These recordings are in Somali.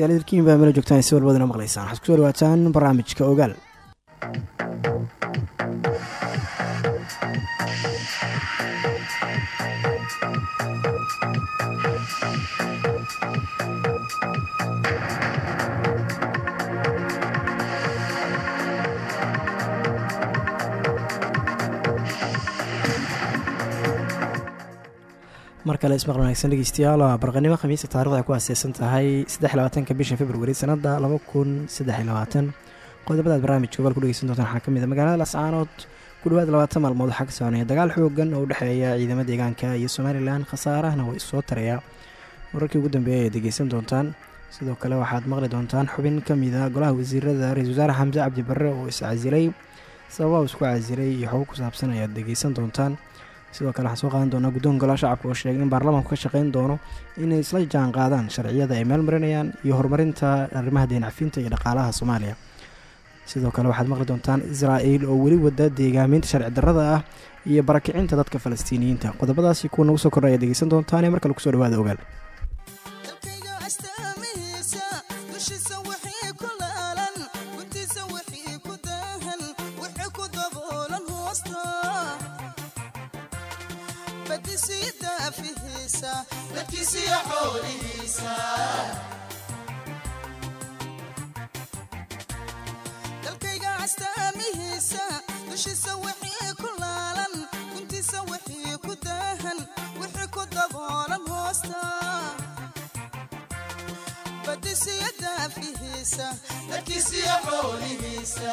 dhegeystayaal idilkiin baa mala joogtaan si walbadana maqlaysaan. Waxaad ku soo dhawaataan barnaamijka ogaal kale ismaqal wanaagsan dhegeystayaal waa barqanimo khamiista taarikhda ku aaseysan tahay saddexlabaatanka bisha februari sanada laba kun qodobadaad barnaamijka ogaal ku dhegeysan doontaan waxaa ka mid a magaalada lascaanood ku dhawaad labaatan maalmood waxaa ka soconaya dagaal xoogan oo u dhexeeya ciidamada deegaanka iyo somalilan khasaarahna way soo taraya wararkii ugu dambeeya ayaad dhegeysan doontaan sidoo kale waxaad maqli doontaan xubin ka mid a golaha wasiirada ra'isul wasaare xamse cabdi barre oo is-casilay sababaa isku casilay iyo xogo ku saabsan ayaad dhegeysan doontaan sidoo kale waxaan soo qaadan doonaa guddoon golaha shacabka oo sheegay in baarlamaanku ka shaqeyn doono inay isla jaan qaadaan sharciyada ay meel marinayaan iyo horumarinta arrimaha deencafinta iyo dhaqaalaha soomaaliya. Sidoo kale waxaad maqli doontaan israa'il oo weli wada deegaaminta sharci darrada ah iyo barakicinta dadka falastiiniyiinta. Qodobadaasi kuwa nagu soo kordha ayaad dhegeysan doontaan ee marka lagu soo dhawaada ogaal dalkayga astaamihiisa dushiisa wixii ku laalan guntiisa wixii ku daahan wixii ku daboolan hoosta badisiya daafihiisa dalkiisiya xoolihiisa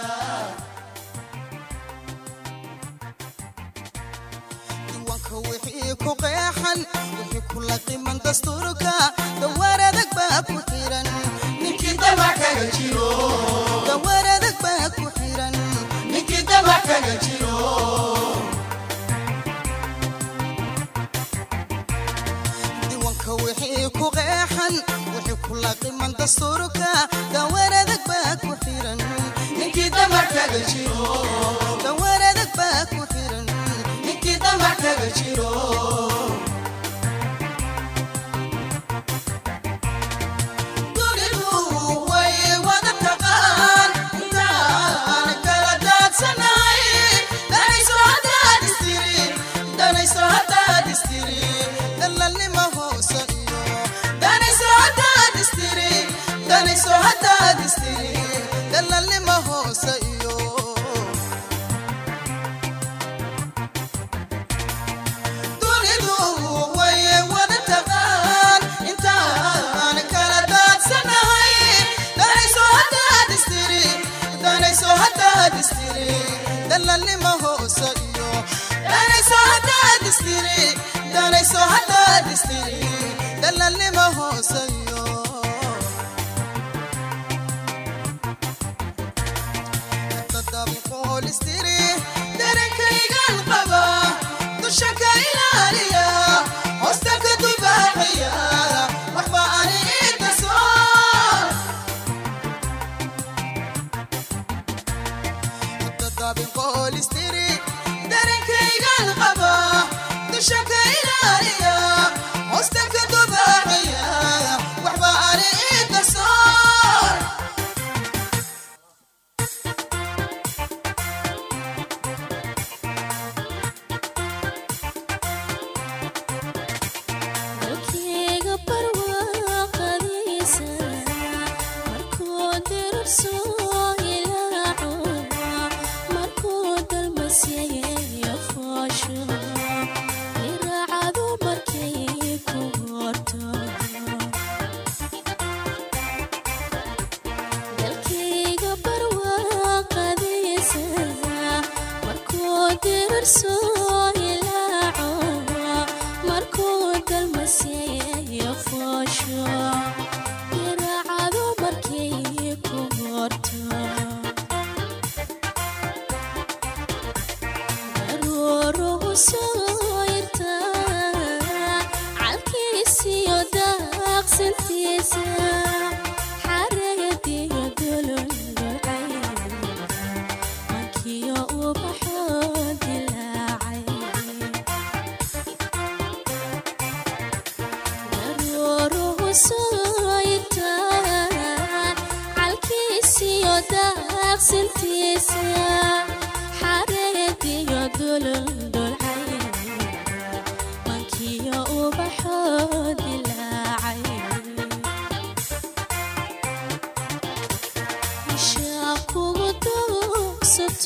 wixii ku qeexan wixii kula qiman dastuurka dawaar adag baa ku xiran ninkii damac kaga jiro dawaar adag baa ku xiran ninkii damac kaga jiro diiwaanka wixii ku qeexan wixii kula qiman dastuurka dawaar adag baa ku xiran ninkii damac kaga jiro damac kaga jiro danayso haddaad istiri dalalnima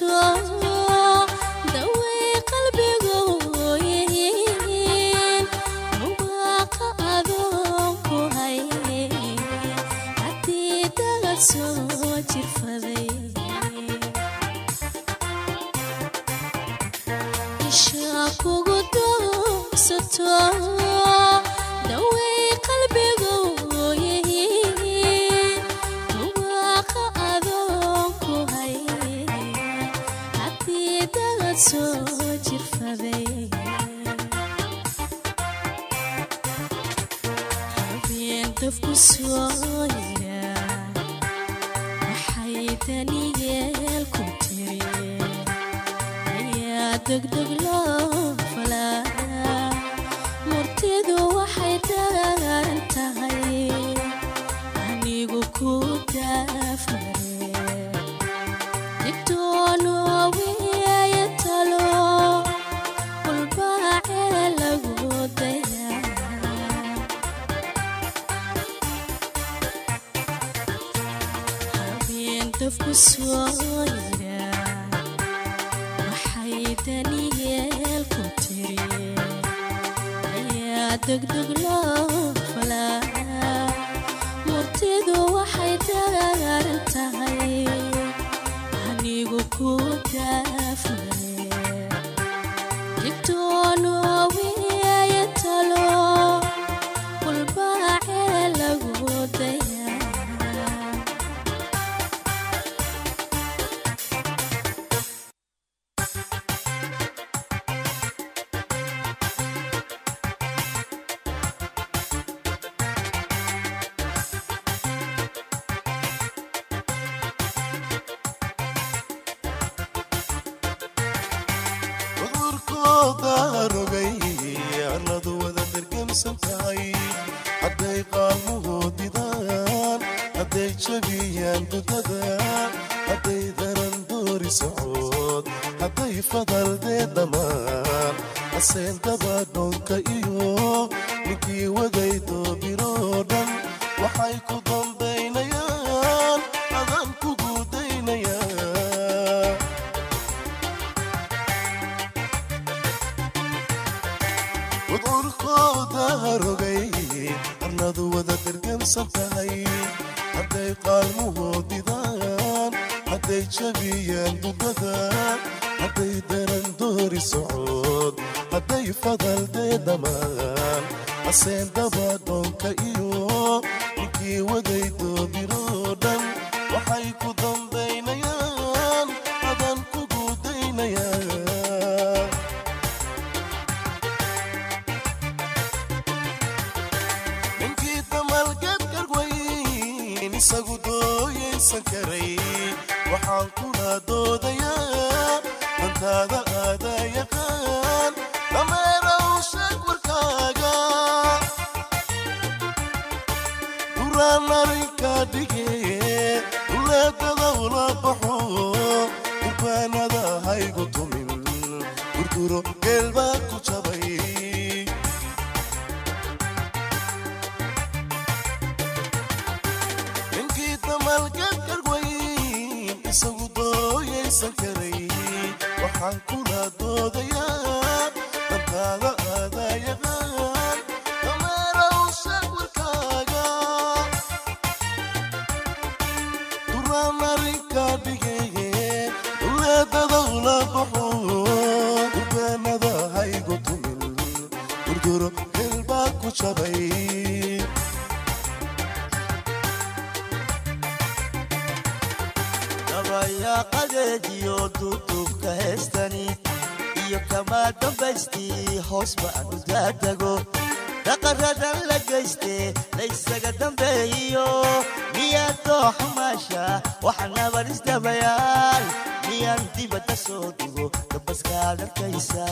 chúa waday oo xamaasha waxaan abaristabayaal miyaan dibadda soo dugo gabaskaad arkaysa.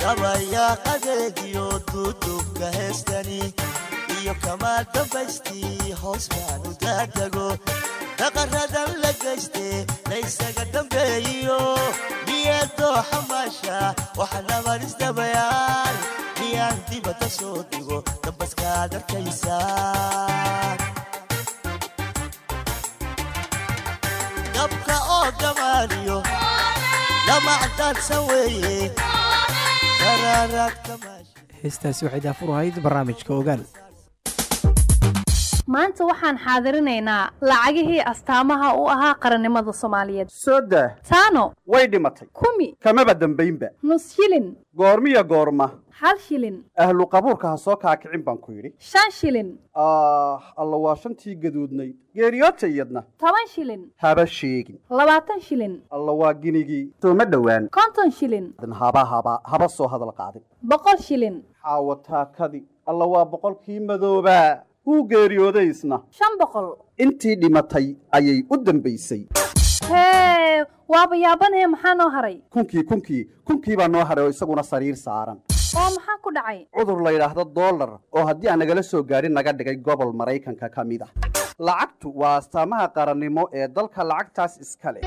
Dabayaa qadeegiyo duuduubka heestani. Iyo kamaal dambaystii hoos baan u daatago daqaradan la gayste la ysaga dambeeyiyo miyaad dooxamaasha waxaan abaristabayaan dhigo dambaskaad arkaysaan dabka oo damaaniyo lama cadaadsan weeye heestaasi waxay daafur ahayd barnaamijka ogaal maanta waxaan xaadirinaynaa lacagihii astaamaha u ahaa qarannimada soomaaliyeed. Soo daa taano. Way dhimatay. Kumi. Kamaba dambaynba. Nus shilin goormiya goorma hal shilin. Ahlu qabuurka ha soo kaakicin baan ku yidhi. Shan shilin. Ah alla waa shantii gaduudnayd. Geeriyoota iyadna. Toban shilin. Haba sheegin. Labaatan shilin. Alla waa ginigii. Sooma dhowaan. Konton shilin. Haba haba haba soo hadal qaadin. Boqol shilin. Xaawo taakadii alla waa boqolkii madoobaa. Wuu geeriyooday isna shan boqol. Intii dhimatay ayay u dambaysay. Hee waaba yaabanee maxaa noo haray? Kunkii kunkii kunkii baa noo haray oo isaguna sariir saaran oo maxaa ku dhacay? Cudur la yidhaahdo dollar oo haddii aan nagala soo gaadhin naga dhigay gobol maraykanka ka mid ah. Lacagtu waa astaamaha qarannimo ee dalka lacagtaas iska leh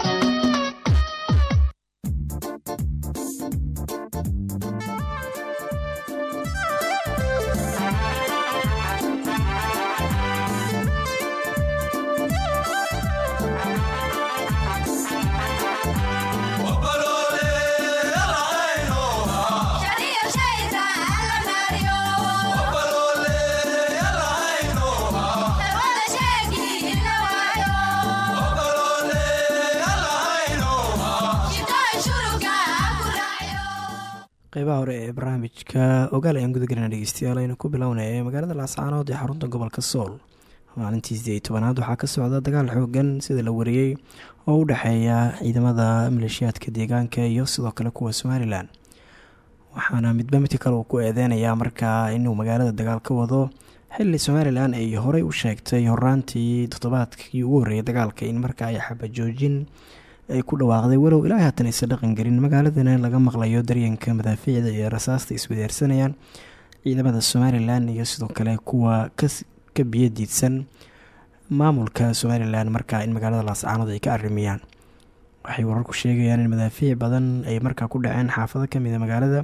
qeybaha hore ee barnaamijka ogaal ayaan gudagelina dhegeystayaal aynu ku bilownay magaalada laascaanood ee xarunta gobolka sool. Maalintii sideed iyo tobanaad waxaa ka socda dagaal xoogan sida la wariyey oo u dhexeeya ciidamada maleeshiyaadka deegaanka iyo sidoo kale kuwa somalilan waxaana midba midka kale uu ku eedeynayaa markaa inuu magaalada dagaal ka wado xili somalilan ay horey u sheegtay horaantii toddobaadkii ugu horreeyay dagaalka in markaa ay xabajoojin ay ku dhawaaqday walow ilaa haatan dhaqan gelin. Magaaladana laga maqlayo daryanka madaafiicda iyo rasaasta iswadeersanayaan ciidamada somalilan iyo sidoo kale kuwa ka biyo diidsan. Maamulka somalilan markaa in magaalada laascaanood ay ka arimiyaan waxay wararku sheegayaan in madaafiic badan ay markaa ku dhaceen xaafado kamida magaalada.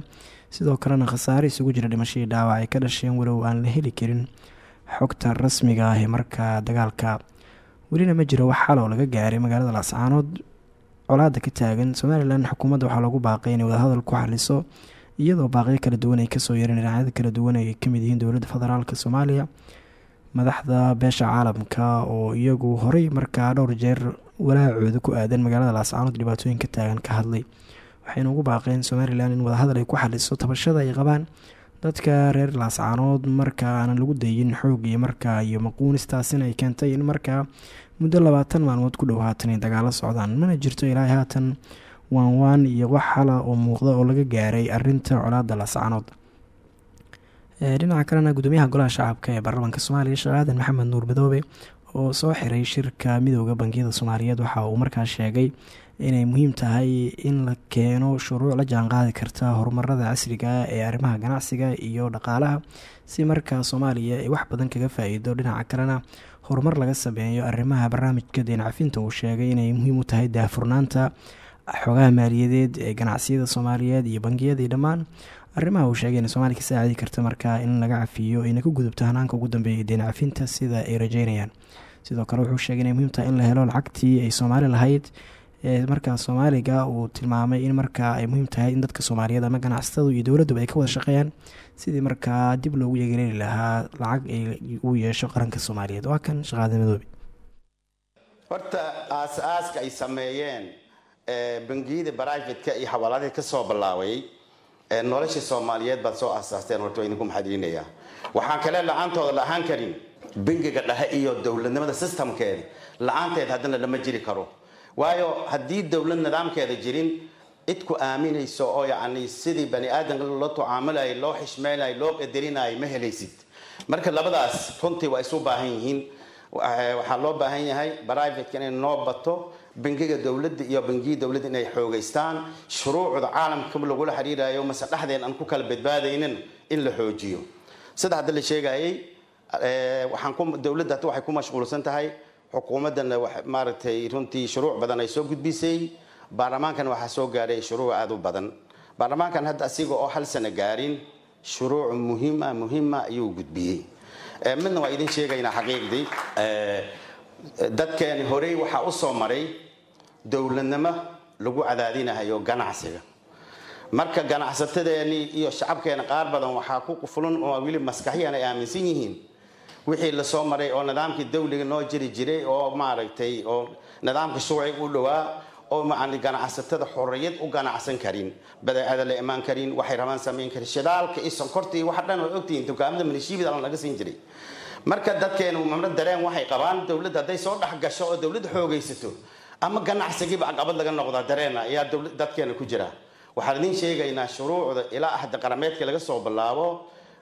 Sidoo kalena khasaare isugu jira dhimashadii dhaawac ay ka dhasheen walow aan la heli karin. Xogta rasmiga ah ee markaa dagaalka. Welina ma jiro wax xal oo laga gaaray magaalada laascaanood colaada ka taagan somalilan xukuumadda waxaa loogu baaqay inay wadahadal ku xaliso iyadoo baaqyo kala duwan ay ka soo yareen dhinacyada kala duwan ay ka mid yihiin dowladda federaalk soomaaliya madaxda beesha caalamka oo iyagu horey markaa dhowr jeer walaacooda ku aadan magaalada laascaanood dhibaatooyin ka taagan ka hadlay. Waxayna ugu baaqeen somalilan in wadahadal ay ku xaliso tabashada ay qabaan dadka reer laascaanood markaa aanan lagu dayin xoog iyo markaa iyo maquunistaasina ay keentay in markaa muddo labaatan maalmood ku dhow dagaalo socdaan mana jirto ilaahay haatan waan waan iyo wax hala oo muuqda oo laga gaaray arinta colaada laascaanood dhinaca kalena gudoomiyaha golaha shacabka ee baarlamaanka soomaaliya sheekh aadan maxamed nuur madoobe oo soo xiray shirka midooda bangiyada soomaaliyeed waxa uu markaa sheegay inay muhiim tahay in la keeno shuruuc la jaanqaadi karta horumarada casriga ee arrimaha ganacsiga iyo dhaqaalaha si markaa soomaaliya ay wax badan kaga faa-iido. Dhinaca kalena horumar laga sameeyo arrimaha barnaamijka deencafinta uu sheegay inay muhiim u tahay daahfurnaanta xogaha maaliyadeed ee ganacsiyada soomaaliyeed iyo bangiyadii dhammaan. Arrimaha uu sheegay inay soomaaliya ka saacidi karta markaa in laga cafiyo ayna ku gudubto hanaanka ugu dambeeya deen cafinta sida ay rajeynayaan sidoo kale wuxuu sheegay inay muhiim tahay in la helo lacagtii ay soomaali lahayd markaa soomaaliga uu tilmaamay in markaa ay muhiim tahay in dadka soomaaliyeed ama ganacsatadu iyo dowladduba ay ka wada shaqeeyaan sidii markaa dib loogu yegereeri lahaa lacag uu yeesho qaranka soomaaliyeed. Waa kan shaqaada madoobe horta aas-aaska ay sameeyeen bangiyada baraafitka iyo xawaaladii ka soo bilaabay nolosha soomaaliyeed baad soo aasaasteen horta waa idinku maxadilinayaa waxaan kale la'aantooda la ahaan karin bangiga dhahe iyo dowladnimada systemkeeda la'aanteed haddana lama jiri karo waayo haddii dowlad nidaamkeeda jirin cid ku aaminayso oo yacni sidii bani aadamka loo tucaamulayo loo xishmeynayo loo qadarinayo ma helaysid. Marka labadaas runtii waa isu baahan yihiin. Waxaa loo baahan yahay brivateka inay noo bato bangiga dowladda iyo bangiyada dowladda inay xoogeystaan shuruucda caalamka lagula xiriirayo mase dhexdeen aan ku kala badbaadaynin in la xoojiyo. Sida hadda la sheegayay waxaan ku dowladda waxay ku mashquulsan tahay xukuumaddana maaragtay runtii shuruuc badan ay soo gudbisay. Baarlamaankana waxaa soo gaadhay shuruuc aada u badan. Baarlamaankan hadda asiga oo hal sano gaarin shuruuc muhiima muhiima ayuu gudbiyey. Eh, midna waa idin sheegaynaa xaqiiqdii Eh, dadkeeni horey waxaa u soo maray dowladnimo lagu cadaadinayo ganacsiga. Marka ganacsatadeeni iyo shacabkeena qaar badan waxaa ku qufulan oo weli maskaxiyan ay aaminsan yihiin wixii la soo maray oo nidaamkii dawliga noo jiri jiray oo maaragtay oo nidaamka shuuciga u dhowaa oo macni ganacsatada xorriyad u ganacsan karin badeecada la imaan karin waxay rabaan samayn karin. Shidaalka iyo sonkorta iyo waxa dhan waa ogtihiin dukaamada malishiibida laga siin jiray. Marka dadkeenu mamna dareen waxay qabaan dowladda hadday soo dhex gasho oo dowladda xoogaysato ama ganacsigiiba caqabad laga noqdaa dareena ayaa dowlad- dadkeena ku jira. Waxaan idin sheegaynaa shuruucda ilaa axda qarameedka laga soo bilaabo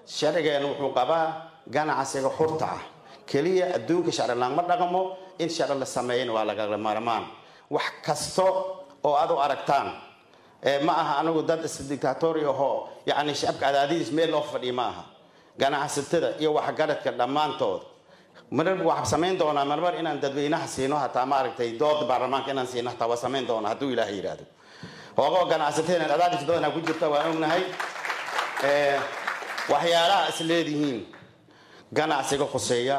sharcigeena wuxuu qabaa ganacsiga xurta ah. Keliya adduunka sharci lagma dhaqmo in sharci la sameeyana waa lagala maarmaan. Wax kasto oo aad u aragtaan ma aha anigu dad isdictatori ahoo yacni shacabka cadaadidiis meel loo fadhiya ma aha. Ganacsatada iyo waxgaradka dhammaantood. Marar waxaa samayn doonaa marmar inaan dadweynaha siino hataa maaragtay dooda baarlamaanka inaan siino hataa waa samayn doonaa hadduu ilaahay yidhaahdo hoogoo ganacsatada cadaadis badanaa ku jirta waan ognahay. Waxyaalaha is leedihiin ganacsiga khuseeya.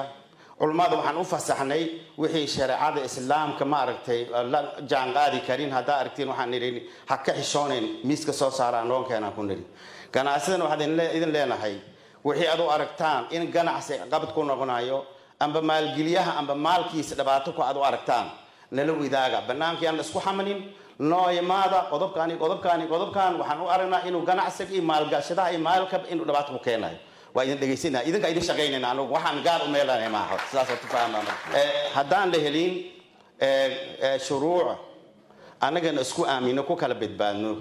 Culummada waxaan u fasaxnay wixii shareecada islaamka maaragtay la jaan qaadi karin. Haddaa aragtiin waxaan nidhi ha ka xishoonayn miiska soo saaraan loonkeenaan ku nidhi. Ganacsidan waxaan idin le- idin leenahay wixii aad u aragtaan in ganacsi qabad ku noqonayo amba maalgeliyaha amba maalkiisa dhibaato ku aad u aragtaan nala widaaga banaanka yaan la isku xamanin noo imaada qodobkaan iyo qodobkaan iyo qodobkaan waxaan u aragnaa inuu ganacsiga iyo maalgashadaha iyo maalka inuu dhibaato ku keenayo waa idin dhegaysanaa idinka idin shaqaynayna anugu waxaan gaar u meelanay maaha tufahama haddaan la helin eh, eh, shuruuc annagana isku aamino ku kala badbaadno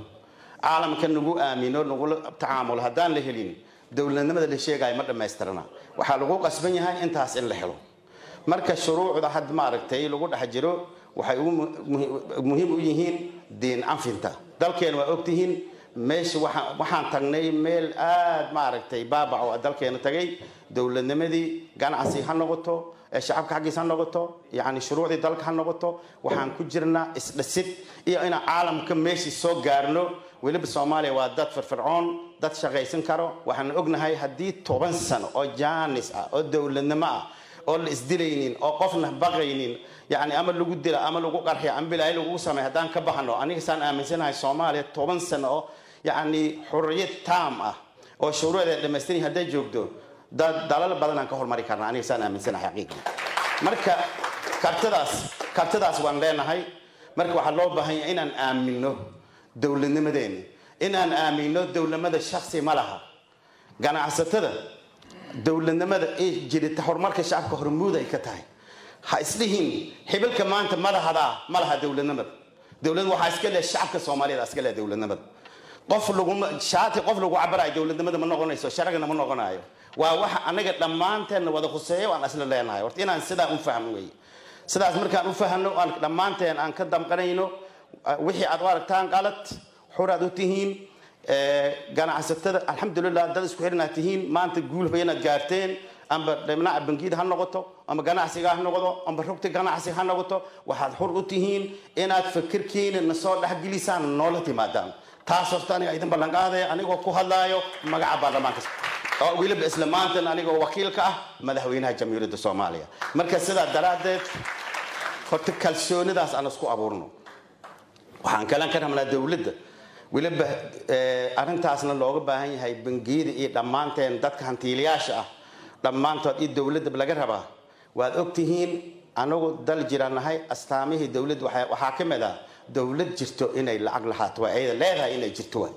caalamka nagu aamino nagula tacaamulo haddaan la helin. Dowladnimada la sheegayo ma dhammaystirana waxaa lagu qasban yahay intaas in la helo. Marka shuruucda had maaragtay lagu dhex jiro waxay muhiim u yihiin diin canfinta dalkeena waa ogtihiin meesha waxaa- waxaan tagnay meel aad maaragtay baabac oo dalkeena tagay dowladnimadii ganacsi ha noqoto shacabka xaggiisa ha noqoto yacni shuruucdii dalka ha noqoto waxaan ku jirnaa isdhisid iyo inaan caalamka meeshii soo gaarno. Weliba soomaaliya waa dad firfircoon dad shaqaysan karo. Waxaan ognahay haddii toban sano oo jaanis ah oo dowladnimo ah oo la isdilaynin oo qofna baqaynin yani ama lagu dila ama lagu qarxiya ama bilaahi lagu sameey haddaan ka baxno aniga saan aaminsanahay soomaaliya toban sano oo yani xurriyad taam ah oo shuruucdeeda dhammaystiran hadday joogto dalal badan aan ka hormari karna aniga saan aaminsanahay xaqiiqi marka kartidaas kartidaas waan leenahay. Marka waxaa loo baahan yahay inaan aamino dowladnimadeena. Inaan aamino dowladnimada shaksi ma laha. Ganacsatada dowladnimada ee jirita horumarka shacabka hormuud ay ka tahay. Ha islihin xibilka maanta madahadaa ma laha dowladnimada dowlad waxaa iska leh shacabka soomaaliyada iska leh dowladnimada qof laguma qof lagu cabarayo dowladnimada ma noqonayso sharcigana ma noqonayo waa waxa anaga dhammaanteenna wada khuseeyo aan isla leenahay. Horta inaan sidaa u fahmo wey sidaas markaan u fahno aan dhammaanteen aan ka damqanayno wixii aad u aragtaan qalad xuraad u tihiin ganacsatada alxamdulilah dad isku xirinaad tihiin maanta guul baynaad gaarteen amba dhinaca bangiyada ha noqoto ama ganacsiga ha noqdo amba rugta ganacsiga ha noqoto waxaad xur u tihiin inaad fikirkiina na soo dhexgelisaan noola timaadaan. Taas horta aniga idin ballan qaadaya anigoo ku hadlaayo magaca baarlamaanka. Oo weliba isla maantan anigoo wakiilka ah madaxweynaha jamhuuriyadda soomaaliya. Marka sidaa daraaddeed horta kalsoonidaas aan isku abuurno. Waxaan kalan ka rabnaa dowladda. Weliba arrintaasna looga baahan yahay bangiyada iyo dhammaanteen dadka hantiilayaasha ah. Dhammaantood iyo dowladda laga rabaa waad ogtihiin anagu dal jiraan nahay astaamihii dowladda waxaa ka mid ah dowlad jirto inay lacag lahaato waa ayada leedahay inay jirto waay.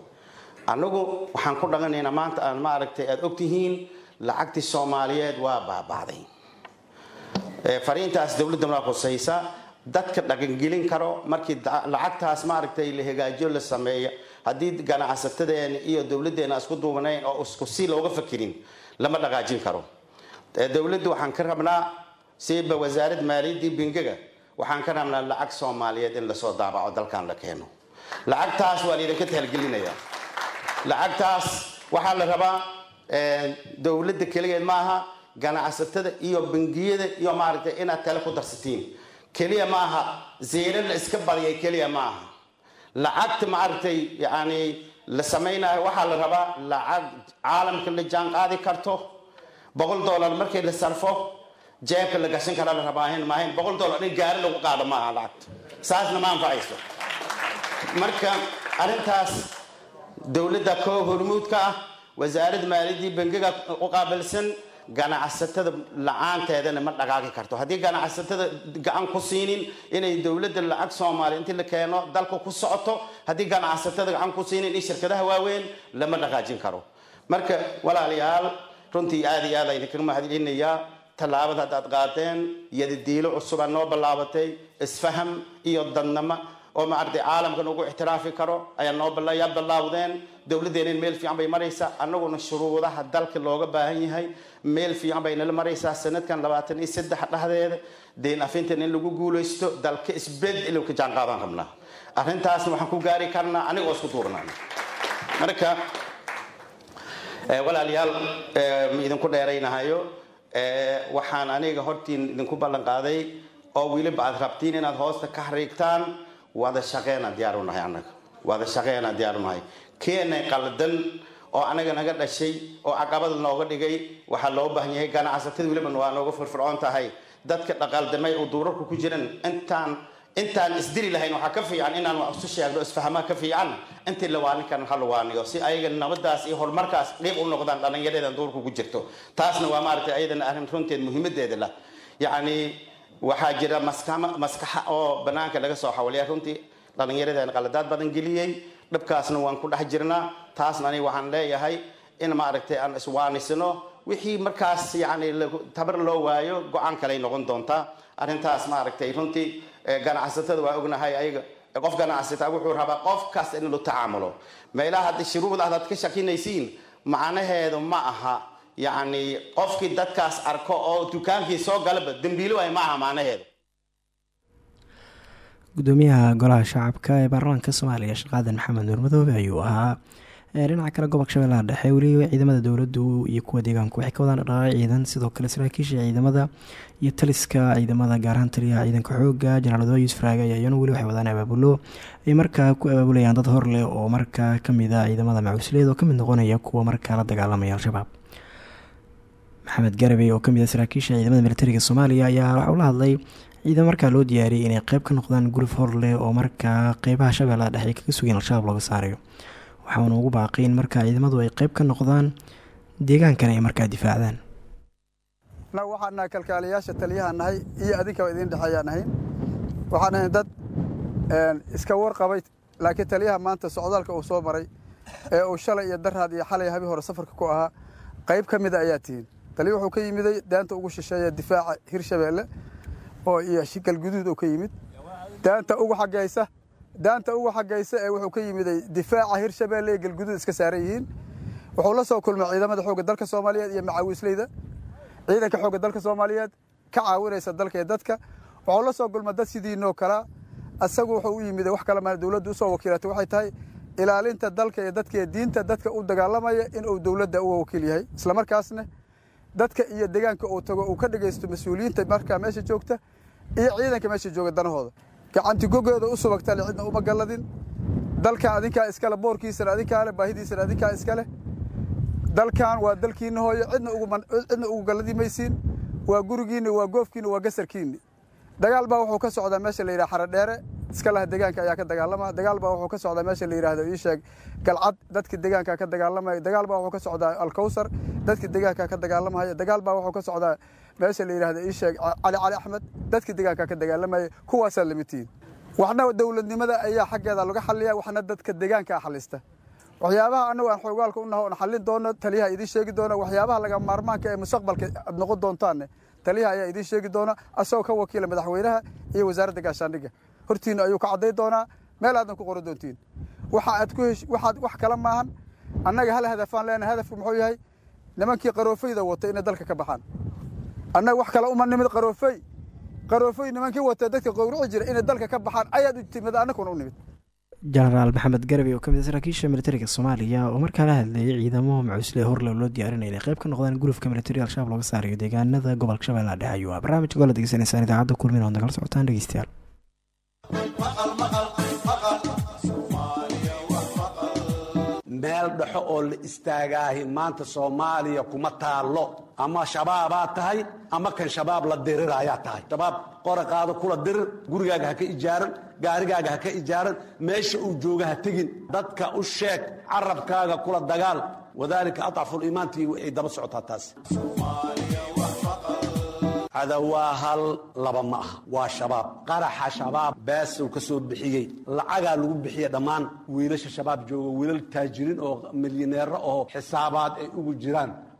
Anagu waxaan ku dhaqanaynaa maanta aan maaragtay aad ogtihiin lacagtii soomaaliyeed waa baaba'day fariintaas dowladda waa khusaysa dadka dhaqangelin karo markii lacagtaas maaragtay la hagaajiyo la sameeyo. Haddii ganacsatadeena iyo dowladdeena isku duubanayn oo isku si looga fakirin lama dhaqaajin karo. Dowladda waxaan ka rabnaa siiba wasaarad maaliyaddii bengaga waxaan ka rabnaa lacag soomaaliyeed in la soo daabaco dalkan la keeno. Lacagtaas waa laydinka tahalgelinaya lacagtaas waxaa la rabaa dowladda keligeed maaha ganacsatada iyo bangiyada iyo maaragtay inaad tale ku darsatiin. Keliya maaha zeyro la iska badiyay keliya maaha. Lacagta maaragtay yani la samaynayo waxaa la rabaa lacag caalamka la jaan qaadi karto. Boqol dollar markii la sarfo jeebka la gashan karaa la rabaa ahayn maahayn boqol dollar in gaari lagu qaado maaha lacagta saasna ma anfacayso. Marka arrintaas dowladda koo hormuudka ah wasaaradda maaliyaddii bangiga u qaabilsan ganacsatada la'aanteedana ma dhaqaaqi karto. Haddii ganacsatada gacan ku siinin inay dowladda lacag soomaaliya intii la keeno dalka ku socoto haddii ganacsatada gacan ku siinin in shirkadaha waaweyn lama dhaqaajin karo. Marka walaalayaal runtii aada iyo aad a idinkaga mahadcelinayaa tallaabada haddaad qaadeen yadadiilo cusuba noo bilaabatay isfaham iyo dadnamo oo maaragtay caalamkan ugu ixtiraafi karo ayaa noo yaa bilaawdeen dowladdeena meel fiican bay maraysaa annaguna shuruudaha dalka looga baahan yahay meel fiican bay nala maraysaa sanadkan labaatan iyo saddex dhexdeeda deen afintan in lagu guulaysto dalka isbeddel ka jaan rabnaa. Arrintaasna waxaan ku gaari karnaa anigoo isku duurnaa. Marka walaalayaal ma idinku dheeraynahayo waxaan aniga hortiin idinku ballan qaaday oo weliba aad rabtiin inaad hoosta ka xariigtaan. Wada shaqeynaan diyaar u nahay annaga. Wada shaqeynaan diyaar u nahay. Keenay qaldan oo anaga naga dhashay oo caqabada nooga dhigay. Waxaa loo baahan yahay ganacsatada weliba waa nooga firfircoon tahay. Dadka dhaqaaldamay oo duurarku ku jiran intaan intaan isdiri lahayn waxaa ka fiican inaan wax isu sheegno isfahamaa ka fiican. Intii lawaaninkan ha lawaaniyo si ayaga nabadaas iyo horumarkaas dhiib u noqdaan dhallinyareedan duurku ku jirto. Taasna waa maaragtay ayadana arrin runteed muhiimadeeda lah yacni waxaa jira maskaxa oo banaanka laga soo xawaliya runtii dhallinyaradan qaladaad badan geliyey. Dhibkaasna waan ku dhex jirnaa. Taasna aniga waxaan leeyahay in maaragtay aan iswaanisino wixii markaas yani tabar loo waayo go'aan kaley noqon doontaa. Arrintaas maaragtay runtii ganacsatada waa ognahay ayaga. Qof ganacsata wuxuu rabaa qofkaas in la tacaamulo meelaha hadda shuruucda hadaad ka shakinaysiin macnaheedu ma aha. Yacni qofkii dadkaas arko oo dukaankii soo galaba dembiilo waay ma aha macnaheedu. Gudoomiyaha golaha shacabka ee baarlamaanka soomaaliya shaqaadan maxamed nuur madoobe ayuu ahaa dhinaca kale gobolka shabeellaha dhexe weliba ciidamada dowladdu iyo kuwa deegaanku waxay ka wadaan dhaqaaqyo ciidan. Sidoo kale saraakiisha ciidamada iyo taliska ciidamada gaarahaan taliyaha ciidanka xooga janaalado yuusuf raage ayana weli waxay wadaan abaabulo ay markaa ku abaabulayaan dad hor leh oo markaa ka mid a ciidamada macuusleed oo ka mid noqonaya kuwa markaa la dagaalamaya al-shabaab. Maxamed garabey oo ka mid a saraakiisha ciidamada militariga soomaaliya ayaa waxauu la hadlay ciidan markaa loo diyaariyay inay qeyb ka noqdaan guruf horleh oo markaa qeybaha shabeellaha dhexe kaga sugeen al-shabaab looga saarayo waxauna ugu baaqay in markaa ciidamadu ay qeyb ka noqdaan deegaankana ay markaa difaacdaan. Annaga waxaan nahay kalkaaliyaasha taliyaha nahay iyo adinkaba idiin dhexeeyaa nahay. Waxaan nahay dad iska warqabay laakiin taliyaha maanta socdaalka uu soo maray ee uu shalay iyo daraad iyo xalay habi hore safarka ku ahaa qayb ka mida ayaa tihiin. Taliya wuxuu ka yimiday daanta ugu shisheeya difaaca hirshabeelle oo iyo galguduud uu ka yimid. Daanta ugu xagaysa daanta ugu xagaysa ee wuxuu ka yimiday difaaca hirshabeelle iyo galguduud iska saaran yihiin. Wuxuu la soo kulmay ciidamada xoogga dalka soomaaliyeed iyo macaawiisleyda ciidanka xoogga dalka soomaaliyeed ka caawinaysa dalka iyo dadka. Wuxuu la soo kulma dad sidiinoo kalaa asagu wuxuu u yimiday wax kale maa dowladdu u soo wakiilatay. Waxay tahay ilaalinta dalka iyo dadka iyo diinta dadka u dagaalamaya inuu dowladda uga wakiil yahay. Islamarkaasna dadka iyo deegaanka uu tago uu ka dhegaysto mas'uuliyiinta markaa meesha joogta iyo ciidanka meesha jooga danahooda gacanti gogeeda u subagtale cidna uma galladin. Dalka adinkaa iskale boorkiisana adinkaa leh baahidiisana adinkaa iskale. Dalkan waa dalkiinna hooyo cidna ugu galladi maysiin. Waa gurigiinni waa goofkiinni waa gasarkiinni. Dagaal baa wuxuu ka socdaa meesha la yidhaha xaradheere iska laha deegaanka ayaa ka dagaalama. Dagaal baa wuxuu ka socdaa meesha la yidhaahdo ii sheeg galcad. Dadka deegaanka ka dagaalamaya. Dagaal baa wuxuu ka socdaa alkawsar dadka deegaanka ka dagaalamaya. Dagaal baa wuxuu ka socdaa meesha la yidhaahdo ii sheeg cali cali axmed dadka deegaanka ka dagaalamaya kuwaasaa lamidtihiin waxna dowladnimada ayaa xaggeeda laga xaliya waxna dadka deegaanka xalista waxyaabaha annagu aan xoogaalka u naho oon xallin doono taliyaha idiin sheegi doona waxyaabaha laga maarmaanka ee mustaqbalka aad noqon doontaanne taliyaha ayaa idiin sheegi doona asagoo ka wakiila madaxweynaha iyo wasaaradda gaashaandhigga hortiinna ayuu ka cadday doonaa meel aadna ku qoran doontiin. Waxa aad ku hesh waxaad wax kale maahan annaga hal hadafaan leenahay hadafku muxuu yahay nimankii qaroofayda watay inay dalka ka baxaan annaga wax kale uma nimid qaroofey qaroofey nimankii wata dadka qowrici jira inay dalka ka baxaan ayaad u timid annaguna u nimid. Jenaraal maxamed garabi oo ka mid a saraakiisha militariga soomaaliya oo markaa la hadlayay ciidamo macuusle horle loo diyaarinaya inay qeyb ka noqdaan gulufka militari al-shabaab looga saarayo deegaanada gobolka shabeellaha dhexe ayuu ah barnaamijka gola degeysanaysaan idaacadda kulmin ood nagala socotaan dhegeystayaal meel dhexo oo la istaagaahi maanta soomaaliya kuma taallo. Ama shabaabaa tahay ama kan shabaab la diriraayaa tahay. Shabaab qora qaado kula dirir gurigaaga ha ka ijaaran gaarigaaga ha ka ijaaran meesha uu jooga ha tegin. Dadka u sheeg carabkaaga kula dagaal. Wadaalika adcafuliimaantii ay daba socotaa taas cadawaa hal laba ma aha. Waa shabaab. Qaraxa shabaab baasow ka soo bixiyey. Lacagaa lagu bixiya dhammaan wiilasha shabaab jooga. Wiilal taajiriin oo milyaneero oo xisaabaad ay ugu jiraan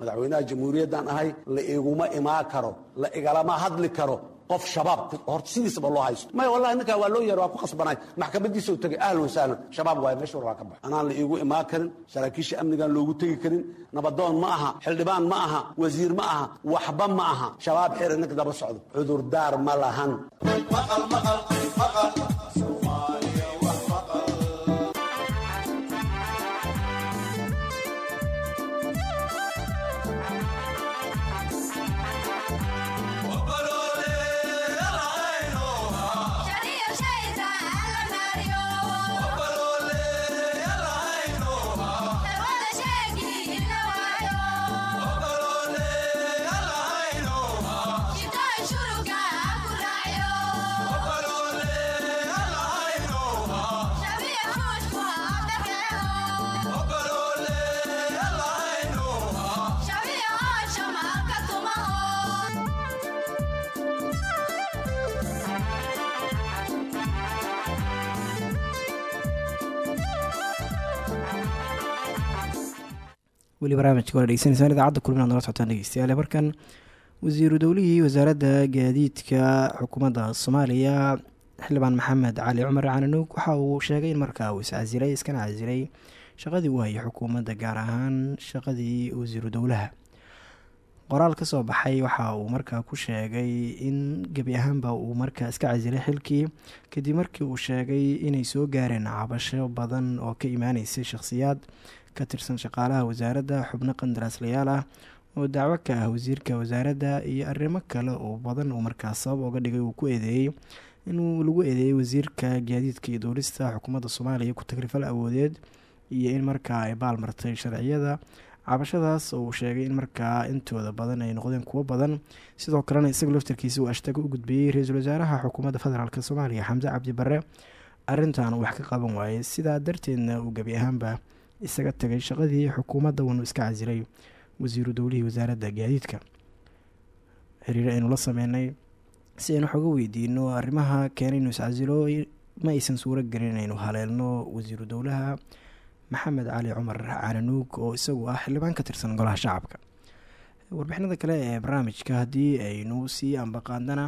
madaxweynaha jamhuuriyaddan ahay la iguma imaan karo la igalama hadli karo qof shabaab horta sidiisaba loo haysto. Maya wallahi ninkaa waa loo yeer waa ku qasbanay maxkamadiisa u tegay ahlan wasahlan shabaab waaye meesha war waa ka bax anaan la iigu imaan karin saraakiisha amnigaan loogu tegi karin nabadoon ma aha xildhibaan ma aha wasiir ma aha waxba ma aha. Shabaab xiri ninka daba socdo cudurdaar ma lahan weli barnaamijka waa dhegeysanaysaan idaacadda kulminaad nala socotaan dhegeystayaal markan wasiiru dowlihii wasaaradda gaadiidka xukuumadda soomaaliya xildhibaan maxamed cali cumar cananuug waxa uu sheegay in markaa uu iscasilay iskana casilay shaqadii uu hayay xukuumadda gaar ahaan shaqadii wasiiru dowlaha qoraal ka soo baxay waxa uu markaa ku sheegay in gebi ahaanba uu markaa iska casilay xilkii. Kadib markii uu sheegay inay soo gaareen cabasho badan oo ka imaaneysay shakhsiyaad ka tirsan shaqaalaha wasaaradda xubno qandaraaslayaal ah oo dacwo ka ah wasiirka wasaaradda iyo arrimo kale oo badan uu markaas sabab oga dhigay uu ku eedeeyey inuu lagu eedeeyey wasiirka gaadiidka iyo duulista xukuumadda soomaaliya ku tagrifal awoodeed iyo in markaa ay baalmartay sharciyada cabashadaas oo uu sheegay in markaa intooda badan ay noqdeen kuwo badan sidoo kalena isaga laftarkiisa uu ashtago u gudbiyey ra'iisul wasaaraha xukuumadda federaalk soomaaliya xamse cabdi barre. Arrintan wax ka qaban waayey sidaa darteedna uu gebi ahaanba isaga tagay shaqadii xukuumadda uunu iska casilay wasiiru dowlihii wasaaradda gaadiidka. Xiriir aynu la sameynay si aynu xoga weydiino arrimaha keenay inuu iscasilo ma aysan suuro gelin inaynu haleelno wasiiru dowlaha maxamed cali cumar cananuug oo isagu ah xildhibaan ka tirsan golaha shacabka. Warbixinada kale ee barnaamijka haddii aynu sii ambaqaadana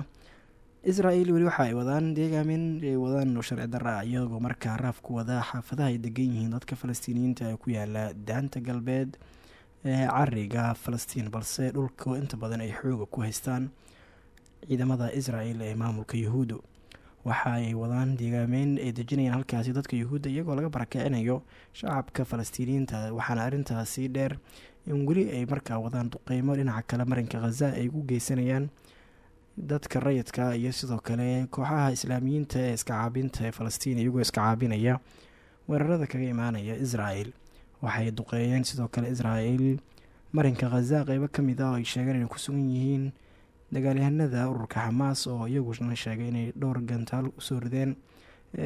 isra-el weli waxa ay wadaan deegaamin ay wadaan sharci dara iyagoo markaa raaf ku wada xaafadaha ay degan yihiin dadka falastiiniyiinta ee ku yaalla daanta galbeed ee cariga falastiin balse dhulka inta badan ay xooga ku haystaan ciidamada israel ee maamulka yuhuuddu waxa ay wadaan deegaameyn ay dejinayaan halkaasi dadka yuhuudda iyagoo laga barakicinayo shacabka falastiiniyiinta waxaana arrintaasi dheer in weli ay markaa wadaan duqeymo dhinaca kale marinka khaza ay u geysanayaan dadka rayidka iyo sidoo kale kooxaha islaamiyiinta ee iska caabinta ee falastiin iyagoo iska caabinaya weerarada kaga imaanaya israel waxay duqeeyeen sidoo kale israel marinka khaza qeybo ka mid ah oo ay sheegeen inay ku sugan yihiin dagaalyahanada ururka xamaas oo iyaguna sheegay inay dhowr gantaal u soo rideen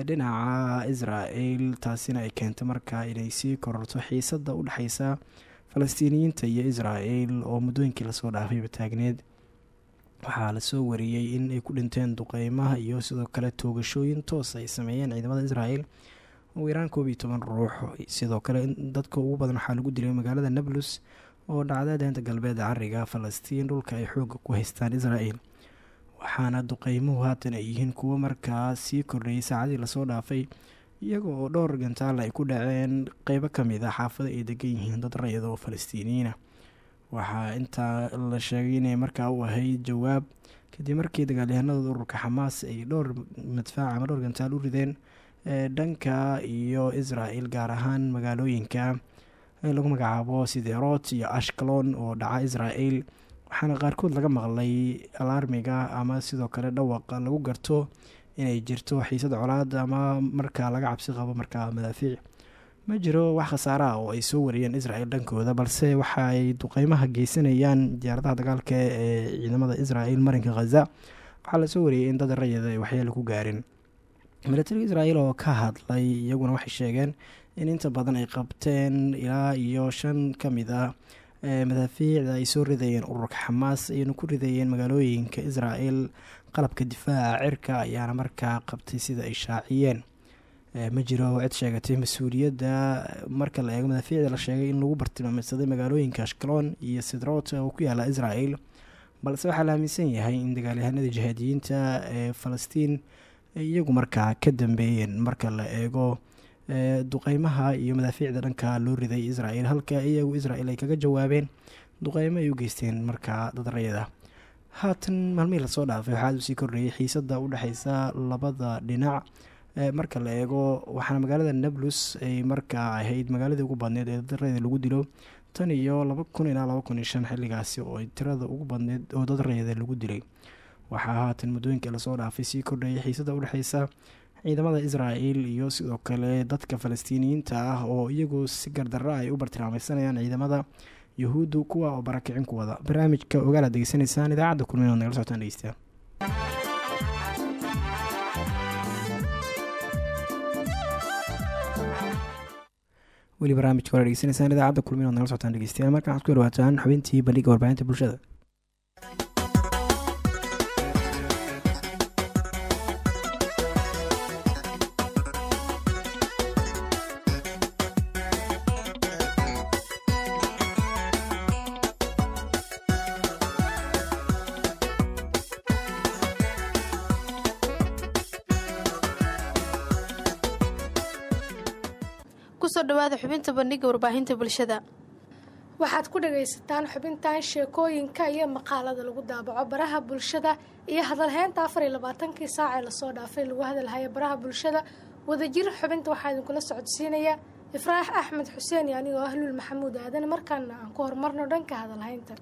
dhinaca israel taasina ay keentay markaa inay sii kororto xiisada u dhexeysa falastiiniyiinta iyo israel oo muddooyinkii la soo dhaafayba taagneed waxaa la soo wariyey in ay ku dhinteen duqeymaha iyo sidoo kale toogashooyin toos ay sameeyeen ciidamada israel ugu yaraan koob iyo toban ruux. Sidoo kale dadka ugu badan waxaa lagu dilay magaalada nablus oo dhacda deenta galbeed cariga falastiin dhulka ay xooga ku haystaan israel waxaana duqeymuhu haatan ay yihiin kuwo markaa sii kordhayay saacadii la soo dhaafay iyaga oo dhowr gantaal ay ku dhaceen qeybo ka mid ah xaafado ay degan yihiin dad rayid oo falastiiniyiina waxaa intaa la sheegay inay markaa u ahayd jawaab kadib markii dagaalyahanadooda ururka xamaas ay dhowr madfaac ama dhowr gantaal u rideen ee dhanka iyo israel gaar ahaan magaalooyinka lagu magacaabo siderot iyo ashkalon oo dhaca israel waxaana qaarkood laga maqlay alaarmiga ama sidoo kale dhawaqa lagu garto inay jirto xiisad colaad ama markaa laga cabsi qabo markaa madaafiic. Ma jiro wax khasaare ah oo ay soo wariyeen israel dhankooda balse waxa ay duqeymaha geysanayaan diyaaradaha dagaalka ee ciidamada israel marinka khaza waxaa la soo wariyey in dad rayida ay waxyeelo ku gaarin milatariga israel oo ka hadlay iyaguna waxay sheegeen in inta badan ay qabteen ilaa iyo shan ka mid ah madaafiicda ay soo ridayeen ururka xamaas ayayna ku ridayeen magaalooyinka israel qalabka difaaca cirka ayaana markaa qabtay sida ay shaaciyeen. Ma jiro cid sheegatay mas'uuliyadda marka la eego madaafiicda la sheegay in lagu bartilmaameysaday magaalooyinka ashkalon iyo sidroot oo ku yaalla israel balse waxaa la aaminsan yahay in dagaalyahanada jihaadiyiinta ee falastiin iyagu markaa ka dambeeyeen marka la eego duqeymaha iyo madaafiicda dhanka loo riday israel halka iyagu israel ay kaga jawaabeen duqeymo ay u geysteen markaa dad rayada haatan maalmihii la soo dhaafay waxaa u sii kordhayay xiisada udhexeysa labada dhinac marka la eego waxaana magaalada nablus ay markaa ahayd magaaladii ugu badneed ee dad lagu dilo tan iyo laba kun ilaa laba kun iyo shan xilligaasi oo tirada ugu badneed oo dad rayada lagu dilay. Waxaa haatan muddooyinka la soo dhaafay sii kordhayay xiisada udhexeysa ciidamada israel iyo sidoo kale dadka falastiiniyiinta ah oo iyagu si gardarra ay u bartilmaameysanayaan ciidamada yahuuddu kuwa oo barakicin ku wada. Barnaamijka ogaalaad degeysanaysaan idaacadda nagala socotaan dhegeystayaal. Weli barnaamijka waa dhegeysanaysaan idaacadda kulmin nagala socotaan dhegeystayaal. Markan waxaad ku dhawaataan xubintii bandhiga warbaahinta bulshada ku soo dhawaada xubinta bandhiga warbaahinta bulshada. Waxaad ku dhagaysataan xubintan sheekooyinka iyo maqaalada lagu daabaco baraha bulshada iyo hadalheynta afar iyo labaatankii saacee la soo dhaafay lagu hadalhaya baraha bulshada. Wadajir xubinta waxaa idinkula socodsiinaya ifraax axmed xuseen iyo anigoo ahluul maxamuud aadan markaana aan ku horumarno dhanka hadalhaynta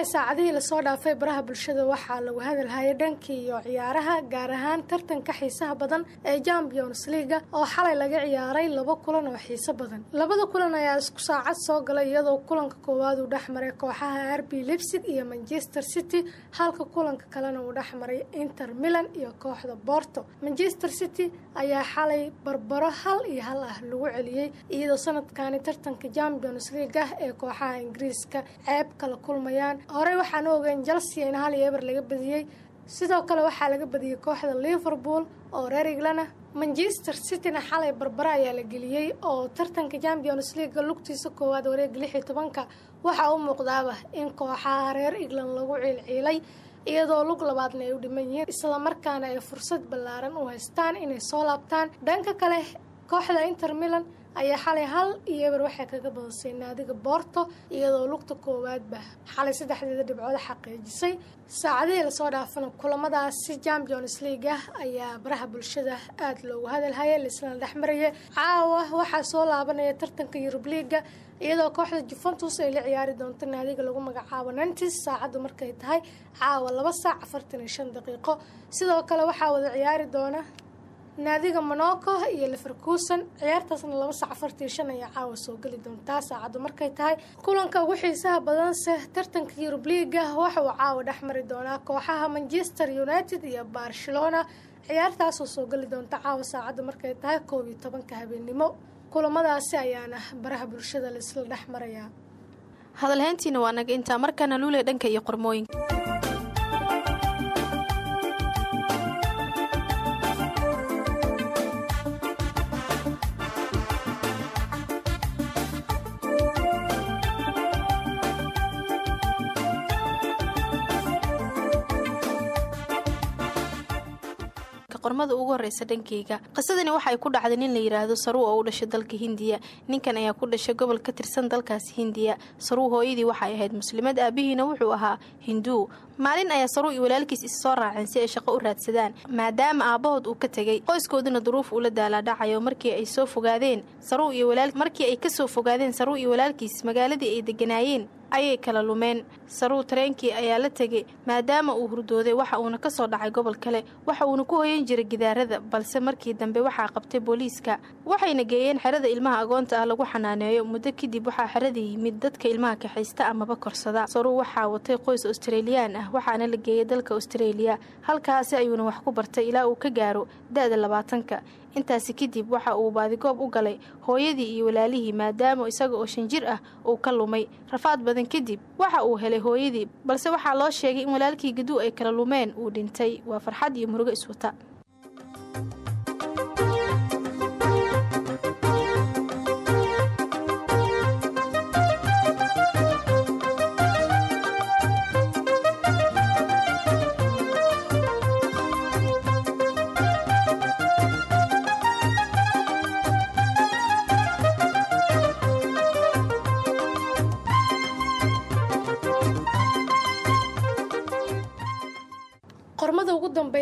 ifraaxee saacadihii la soo dhaafay baraha bulshada waxaa lagu hadalhayay dhankii iyo ciyaaraha gaar ahaan tartanka xiisaha badan ee champions leaga oo xalay laga ciyaaray laba kulan oo xiiso badan. Labada kulan ayaa isku saacad soo galay iyadoo kulanka koowaad uu dhex maray kooxaha arbi lipsig iyo manchester city halka kulanka kalena uu dhex maray inter milan iyo kooxda borto manchester city ayaa xalay barbaro hal iyo hal ah lagu celiyey iyadoo sanadkani tartanka champions leaga ee kooxaha ingiriiska ceeb kala kulmaya horey waxaan u ogeyn chelsea in hal iyo eber laga badiyey sidoo kale waxaa laga badiyey kooxda liverpool oo reer england manchester cityna xalay barbaro ayaa la geliyey oo tartanka champions leaga lugtiisa koowaad wareega lix iyo tobanka waxaa u muuqdaaba in kooxaha reer england lagu ciilciilay iyadoo lug labaadna ay u dhiman yihiin islamarkaana ay fursad ballaaran u haystaan inay soo laabtaan. Dhanka kale kooxda inter milan ayaa xalay hal iyo eber waxay kaga badasay naadiga boorto iyadoo lugta koowaadba xalay saddexdeeda dhibcood xaqiijisay. Saacadihii la soo dhaafana kulamadaasi champions league ah ayaa baraha bulshada aada loogu hadalhaya laisla dhexmaraya caawa waxaa soo laabanaya tartanka yurub liiga iyadoo kooxda juventus ay la ciyaari doonto naadiga lagu magacaabo nantis saacaddu markay tahay caawa laba saac afartan iyo shan daqiiqo. Sidoo kale waxaa wada ciyaari doona naadiga monaco iyo leverkusen ciyaartaasna laba sac afartii shan ayaa caawa soo geli doontaa. Saacaddu markay tahay kulanka ugu xiisaha badanse tartanka yurub liiga waxa uu caawa dhex mari doonaa kooxaha manchester united iyo barcelona. Ciyaartaasoo soo geli doonta caawa saacaddu markay tahay koob iyo tobanka habeennimo. Kulamadaasi ayaana baraha bulshada laisla dhex marayaa hadalheyntiina waa naga intaa markaana luule dhanka iyo qormooyinka qormada ugu horeysa dhankeyga. Qisadani waxay ku dhacday nin la yidhaahdo saruu oo u dhashay dalka hindiya. Ninkan ayaa ku dhashay gobol ka tirsan dalkaasi hindiya. Saruu hooyadii waxay ahayd muslimad. Aabihiina wuxuu ahaa hinduu maalin ayaa saruu iyo walaalkiis is soo raaceen si ay shaqo u raadsadaan maadaama aabbahood uu ka tegey qoyskooduna duruuf uula daalaadhacayo markii ay soo fogaadeen saruu iyo walaal markii ay ka soo fogaadeen saruu iyo walaalkiis magaaladii ay deganaayeen ayay kala lumeen. Saruu tareenkii ayaa la tegey maadaama uu hurdooday waxa uuna ka soo dhacay gobol kale waxa uuna ku hoyan jiray gidaarada balse markii dambe waxaa qabtay booliiska. Waxayna geeyeen xerada ilmaha agoonta ah lagu xanaaneeyo muddo kadib waxaa xerada yimid dadka ilmaha kaxaysta amaba korsada. Saruu waxaa watay qoys australiyaan ah waxaana la geeyay dalka austraeliya halkaasi ayuuna wax ku bartay ilaa uu ka gaaro da-da labaatanka intaasi kadib waxa uu baadigoob u galay hooyadii iyo walaalihii maadaama isaga oo shan jir ah uu ka lumay. Rafaad badan kadib waxa uu helay hooyadii balse waxaa loo sheegay in walaalkii gaduu ay kala lumeen uu dhintay. Waa farxad iyo murugo iswata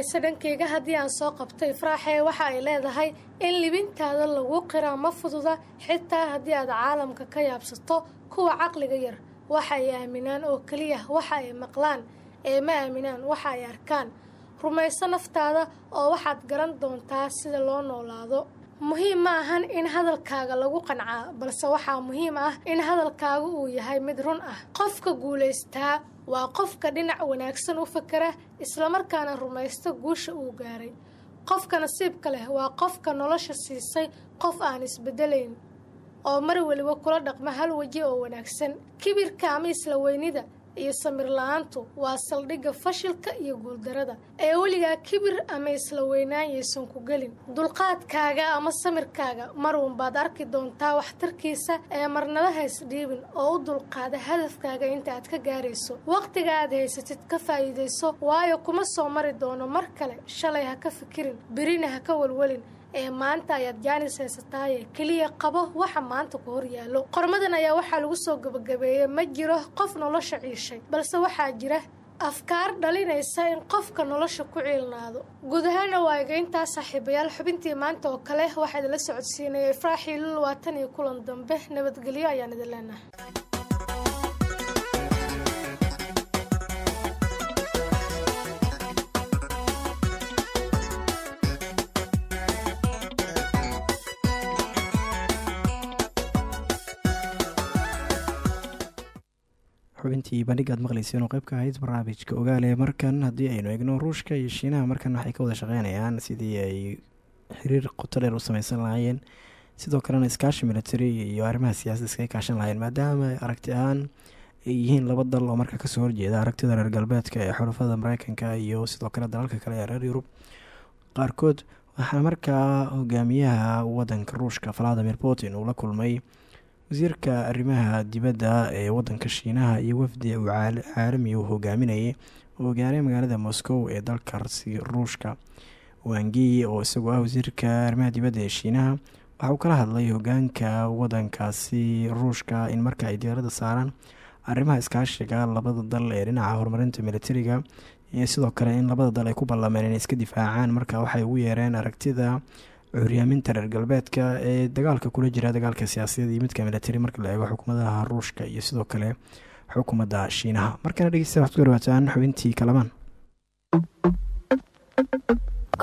dambaysa dhankeyga haddii aan soo qabtay ifraaxee waxa ay leedahay in libintaada lagu qiraa ma fududa xitaa haddii aad caalamka ka yaabsato kuwa caqliga yar. Waxa ay aaminaan oo keliya waxa ay maqlaan ee ma aaminaan waxa ay arkaan. Rumayso naftaada oo waxaad garan doontaa sida loo noolaado. Muhiim ma ahan in hadalkaaga lagu qancaa balse waxaa muhiim ah in hadalkaaga uu yahay mid run ah. Qofka guulaystaa waa qofka dhinac wanaagsan u fakera islamarkaana rumaysta guusha uu gaaray. Qofka nasiibka leh waa qofka nolosha siisay qof aan isbedelayn oo mar weliba kula dhaqma hal weji oo wanaagsan. Kibirka ama isla weynida iyo samir la'aantu waa saldhigga fashilka iyo guuldarada ee weligaa kibir ama isla weynaan yaysan ku gelin dulqaadkaaga ama samirkaaga marun baad arki doontaa waxtarkiisa ee marnaba ha isdhiibin oo u dulqaada hadafkaaga inta aad ka gaarayso. Wakhtiga aad haysatid ka faa'iidayso waayo kuma soo mari doono mar kale shalay ha ka fikirin berina ha ka walwalin ee maanta ayaad jaanis haysataaye keliya qabo waxa maanta ku hor yaallo. Qormadan ayaa waxaa lagu soo gabagabeeyey ma jiro qof nolosha ciishay balse waxaa jira afkaar dhalinaysa in qofka nolosha ku ciilnaado guud ahaana intaa saaxiibayaal xubintii maanta oo kale waxaa idinla socodsiinaya ifraaxii lul waatan iyo kulan dambe. Nabadgelyo ayaan idin leenahay xubintii bandhig aad maqlayseen oo qayb ka ahayd barnaamijka ogaale. Markan haddii aynu eegno ruushka iyo shiinaha markan waxay ka wada shaqeynayaan sidii ay xiriir qoto dheer u sameysan lahaayeen. Sidoo kalena iskaashi military iyo arrimaha siyaasadda iskaga kaashan lahayen maadaama aragti ahaan ay yihiin laba dal oo markaa ka soo horjeeda aragtida reer galbeedka ee xulafada mareykanka iyo sidoo kale dalalka kale ee reer yurub. Qaarkood waxaa markaa hogaamiyaha wadanka ruushka valadimir putin uu la kulmay wasiirka arrimaha dibadda ee wadanka shiinaha iyo wafdi uu caalami uu hogaaminayay oo gaaray magaalada moscow ee dalkaasi ruushka. Wangiyi oo isagoo ah wasiirka arrimaha dibadda ee shiinaha. Waxa uu kala hadlay hogaanka wadankaasi ruushka in marka ay diyaarada saaraan arrimaha iskaashiga labada dal ee dhinaca horumarinta militariga iyo sidoo kale in labada dal ay ku ballameen inay iska difaacaan marka waxay ugu yeereen aragtida curyaaminta reer galbeedka ee dagaalka kula jira dagaalka siyaasadeed iyo midka militari marka la eego xukuumadaha ruushka iyo sidoo kale xukuumadda shiinaha. Markana dhegeysta waxad ku dhawaataan xubintii kalamaan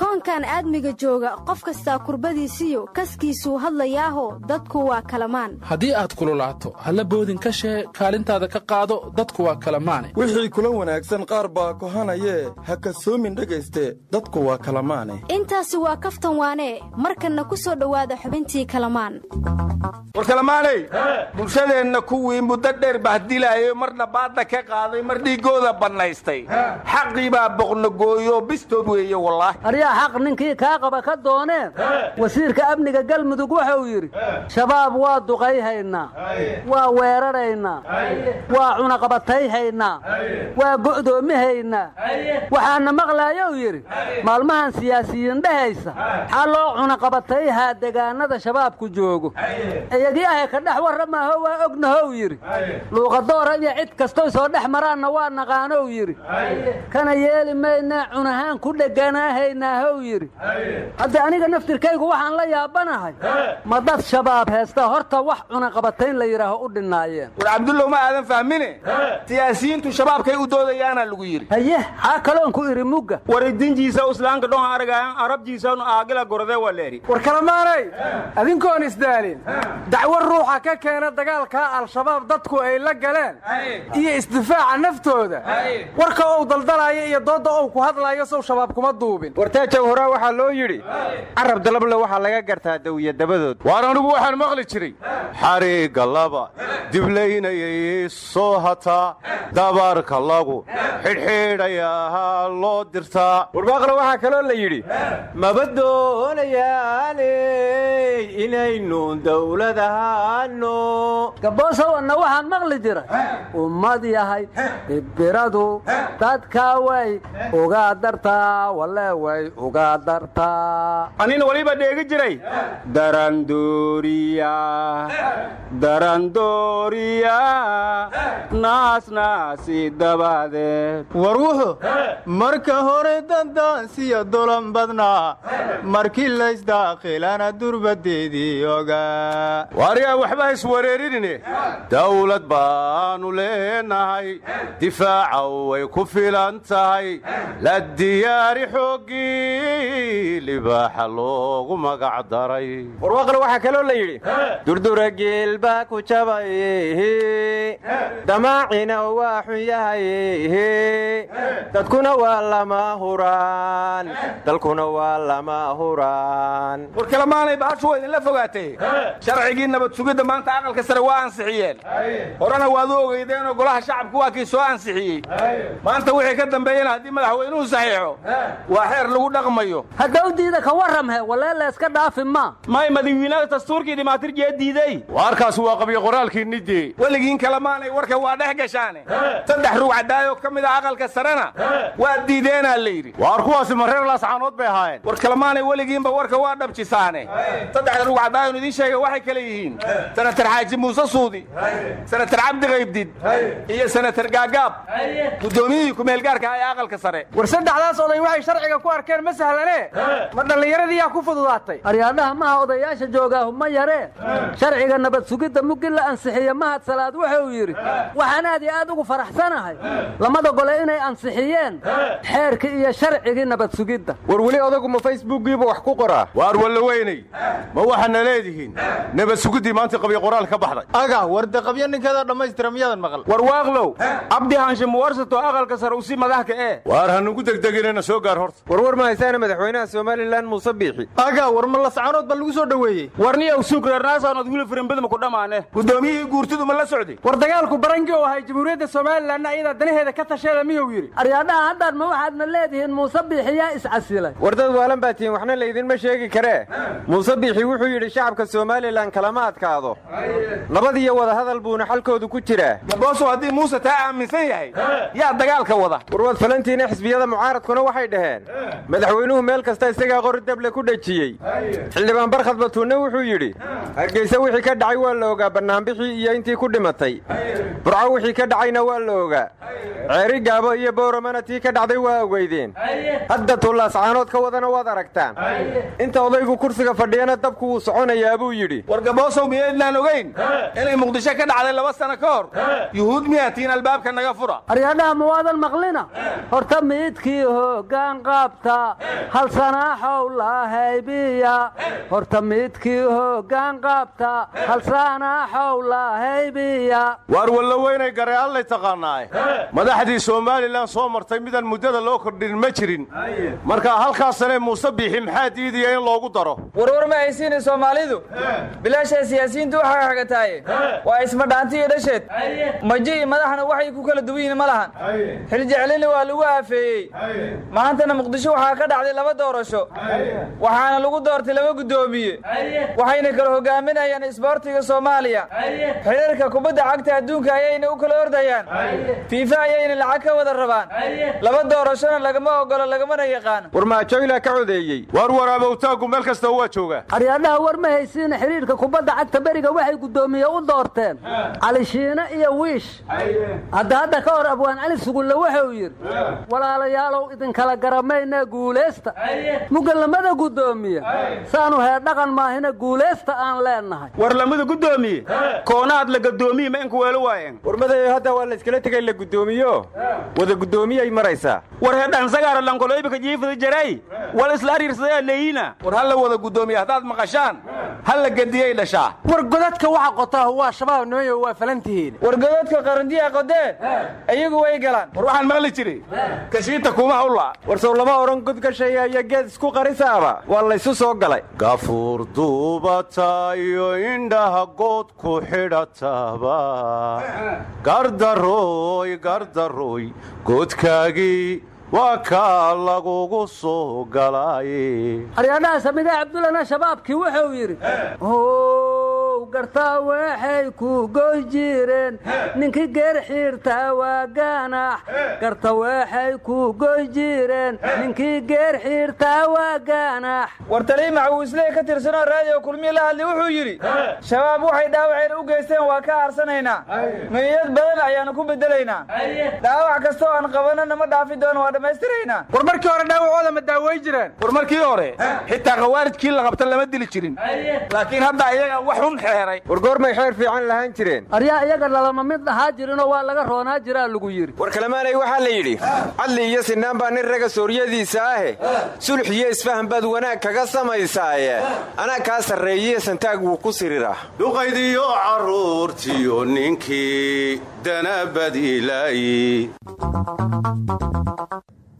koonkan aadmiga jooga qof kastaa kurbadiisiyo kaskiisuu hadlayaaho dadku waa kalamaan. Haddii aad kululaato halla boodin ka shee kaalintaada ka qaado dadku waa kalamaane wixii kula wanaagsan qaar baa kohanayee ha kasoomin dhegayste dadku waa kalamaane. Intaasi waa kaftan waanee markanna ku soo dhowaada xubintii kalamaan. War kalamaaney bulshadeenna kuwii muddo dheer bahdilaayay marna baadda ka qaaday mar dhiiggooda bannaystay. Xaqii baa boqnogooyo bistood weeye wallaahi waryaa xaq ninkii kaa qaba ka dooneen wasiirka amniga galmudug wuxuu yidhi shabaab waa duqayhaynaa waa weeraraynaa waa cunaqabatayhaynaa waa go'doomihaynaa waxaana maqlaayou yidhi maalmahan siyaasiyiin dhehaysa xaa loo cunaqabatayhaa degaanada shabaabku joogo. Iyagii ahay ka dhex warramaaho waa ognahow yidhi. Luuqadoora iyo cid kastoy soo dhex maraanna waa naqaanow yidhi. Kana yeeli maynaa cunahaan ku dheganaahaynaahw yidhi hadda aniga naftirkaygu waxaan la yaabanahay. Ma dad shabaab heesta horta wax cunaqabatayn la yidhaaho u dhinnaayeen war cabdullow ma aadan fahmine? Siyaasiyiintu shabaabkay u doodayaana lagu yidhi haye xaa kaloon ku idhi mugga. Waridinjiisa islaanka dhon aragayan arabjiisanu aagila gorode waleeri war kalamaanay adinkoon isdaalin. Dacwo ruuxa ka keena dagaalkaa al-shabaab dadku ay la galeen. Iyo isdifaaca naftooda. Warka ou daldalaayo iyo doodda ou ku hadlaayo sow shabaab kuma duubin wartaajow horaa waxaa loo yidhi carab dalable waxaa laga gartaa dawiya dabadood. Waar anugu waxaan maqli jiray xariigga laba diblaynayay soo hataa dabaarka lagu xidhxidhayaa loo dirtaa. Warbaaqle waxaa kaloo la yidhi maba doonayaane inaynu dawlad ahaano gaboosawanna waxaan maqli jiray ummad yahay dibiradu dadka way uga dartaa walle way uga dartaa anina waliba dheegi jiray? Darandooriya darandooriya naasnaasi dabadeed war wuxu marka hore dandaansiya dolan badnaa. Markii laysdaakhilana durbadeedii ogaa waaryaa waxba iswareerinine dawlad baanu leenahay. Difaaca way ku filan tahay. La diyaari xooggii libaaxa loogu magac daray. Warwaaqle waxaa kaloo la yidhi durdura geel baa ku jabay damaacina waa xun yahay dadkuna waa lama huraan dalkuna waa lama huraan. War kalamaanay bahashu waa idinla fogaatay. Sharcigii nabad sugidda maanta aqalka sare waa ansixiyeen. Horena waad u ogeydeenoo golaha shacabku waa kii soo ansixiyey. Maanta wixii ka dambeeyena haddii madaxweynuhu saxiixo waa xeer lagu dhaqmayo. Haddaw diida ka warramhe walee layska dhaafi ma. May madawiinaha dastuurkii dhimaatir jee diiday. Waarkaas waa qabyo qoraalkii nidee weligiin kalamaanay warka waa dhex gashaane. Saddex rug caddaayoo ka mid a aqalka sarena waa diideenaa la yidhi. Waar kuwaasi mareer laascaanood bay ahaayeen. War kalamaanay weligiinba warka waa dhabjisaane. Saddexda rug caddaayon idiin sheega waxay kale yihiin. Senatar xaaji muuse suudi senatar cabdi qaybdid iyo senatar gaagaab guddoomiyihii kumeelgaarka ee aqalka sare. War saddexdaas oday waxay sharciga ku arkeen ma sahlane? Ma dhallinyaradiiyaa ku fududaatay? Aryaadhaha maha odayaasha joogaahu ma yaree. Sharciga nabad sugidda muggi la ansixiye mahad salaad wuxuu yidhi waxaan aad iyo aad ugu faraxsanahay. Lamada gole inay ansixiyeen xeerkii iyo sharcigii nabad sugidda war weli odagu ma facebookiiba wax ku qoraa? Waar walla weynay. Ma waxaana leedihiin? Nabad sugiddii maanta qabyo qoraal ka baxday. Aga warde qabyo ninkeeda dhammaystira miyadan maqal? War waaqlow. Cabdi haanshe muwarsato aqalka sare usi madaxka ee. Waar hanugu degdeginana soo gaar horta? Warwar ma haysaana madaxweynaha somalilan muuse biixi aga war ma lascaanood ba lagu soo dhoweeyey warniyow suukrarnaasaanood wili firinbadma ku dhammaane guddoomiyihii guurtidu ma la socday war dagaalku barangi oo ahay jamhuuriyadda somalilanna ayadaa danaheeda ka tasheeda miyuu yidhi? Aryaadhaha haddaan ma waxaadna leedihiin muuse biixi yaa iscasilay war dad waalan baa tihiin waxna laydinma sheegi karee muuse biixi wuxuu yidhi shacabka somalilan kalama adkaado. Nabad iyo wadahadal buuna xalkoodu ku jiraa. Gaboosow haddii muuse taa aaminsan yahay yaa dagaalka wada. Warwaad falantiina xisbiyada mucaaradkuna waxay dhaheen madaxweynuhu meel kasta isagaa qori dable ku dhejiyey. Xildhibaan barkhad batuunne wuxuu yidhi hargeysa wixii ka dhacay waa la ogaa bannaanbixii iyo intii ku dhimatay. Burco wixii ka dhacayna waa la ogaa. Ceeri gaabo iyo bowramana tii ka dhacday waa ogeydeen hadda tullaascaanood ka wadana waad aragtaan. Inta odaygu kursiga fadhiyana dabku wuu soconayaa buu yidhi. War gaboosow miyaydnaan ogayn inay muqdisho ka dhacday laba sano ka hor. Yuhuud miyaa tiin albaabka naga fura? Aryaadhaha ma waadan maqlina horta miidkii hoggaan qaabta hal sanaaxow la haybiya horta miidkii hoggaan qaabta hal sanaaxow la haybiya waar wallo weynay gare allay taqaannaaye madaxdii somalilan soo martay midaan muddada loo kordhin ma jirin. Marka halkaas sanee muuse biixi maxaa diidaya in loogu daro? Warwar ma haysiina soomaalidu? Bilaashaa siyaasiyiintu waxaa xagataaye waa isma dhaanti iyo dhasheed. Maji iyo madaxna waxay ku kala duwan yihiin ma lahan xiljeclina waa lagu aafeeyey. Maantana muqdisho waxaa ka dhacday laba doorasho. Waxaana lagu doortay laba guddoomiye waxayna kala hogaaminayaan isboortiga soomaaliya. Xiriirka kubadda cagta adduunka ayayna u kala ordayaan. Fiifa ayayna lacag ka wada rabaan. Laba doorashona lagama ogolo lagamana yaqaano war maajoylaa ka codeeyey? Waar waraabowtaanku meel kasta waa joogaa. Aryaadhaha war ma haysiina xidhiirka kubadda cagta beriga waxay guddoomiye u doorteen. Cali shiine iyo wiish. Hadda hadda ka hor abwaan cali sugulle wuxuu yidhi walaalayaalow idinkala garamayna guulaysta. Mugallamada guddoomiye saanu hee dhaqan maahina guulaysta aan leennahay. War lamada guddoomiye koonaad la gadoomiye ma inku weelo waayeen? Warmadayo hadda waa la iskala tegay la guddoomiyo wada guddoomiyay maraysaa. War hedhan sagaara lankoloybika jiifada jaray wal isla ariirsadaya leeyina? War ha la wada guddoomiye haddaad maqashaan ha la gediyay dhashaa. War godadka waxa qotaa waa shabaab nimayo waa falantihiin. War godadka qarandiya qodee iyagu way galaan. War waxaan maqli jiray. Kashiinta kuma hawla war sow lama odhan god gasheeya iyo geed isku qarisaaba. Waa laysu soo galay. Gafuur duubata iyo indhaha good ku xidhataba gardarooy gardarooy godkaagii waa kaa lagugu soo galaaye aryaadhaha samigaa cabdullana shabaabkii wuxuu yidhi ow gartaa waxay ku goy jireen. Ninkii geer xiirtaa waa gaanax. Garta waxay ku goy jireen. Ninkii geer xiirtaa waa gaanax. War talii macawiislee ka tirsanoo raadiyo kulmiye la hadlay wuxuu yidhi shabaab waxay dhaawaceen u geysteen waa ka aarsanaynaa meeyad badan ayaanu ku bedelaynaa dhaawac kastoo aan qabanana ma dhaafi doono waa dhammaystiraynaa war markii hore dhaawacooda ma daaway jireen. War markii hore xitaa khawaarijkii la qabta lama dili jirin. Laakiin hadda iyaga wax xun xeeray war goormay xeer fiican lahaan jireen. Aryaa iyaga dhalama mid dhahaa jirinoo waa laga roonaa jiraa lagu yidhi. War kalemaanay waxaa la yidhi cadli iyo sinaan baa nin raga sooryadiisa ahe. Sulx iyo isfahan baad wanaag kaga samaysaaye. Anaa kaa sarreeye santaag wuu ku siriraa duqaydiyo carruurtiyo ninkii danabadilaayi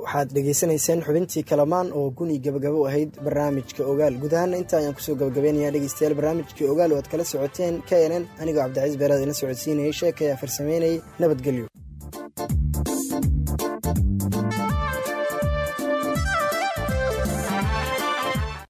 waxaad dhegaysanayseen xubintii kalamaan oo guni gabagabo ahayd barnaamijka ogaal. Guud ahaanna inta ayaan ku soo gabagabeynaya dhegeystayaal barnaamijkii ogaal oo aad kala socoteen k n n anigoo cabdicaiis beeraad ina socodsiinayay sheekaya farsamaynayay nabadgelyo